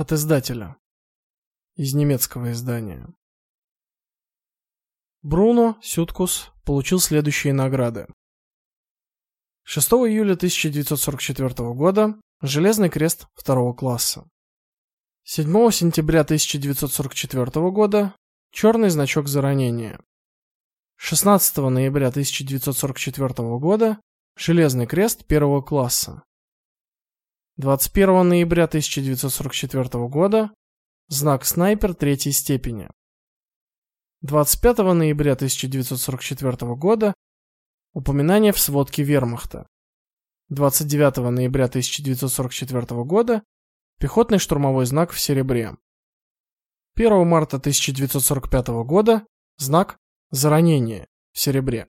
От издателя. Из немецкого издания. Бруно Сюткус получил следующие награды. 6 июля 1944 года Железный крест второго класса. 7 сентября 1944 года Черный значок за ранение. 16 ноября 1944 года Железный крест первого класса. 21 ноября 1944 года знак снайпер третьей степени. 25 ноября 1944 года упоминание в сводке Вермахта. 29 ноября 1944 года пехотный штурмовой знак в серебре. 1 марта 1945 года знак за ранение в серебре.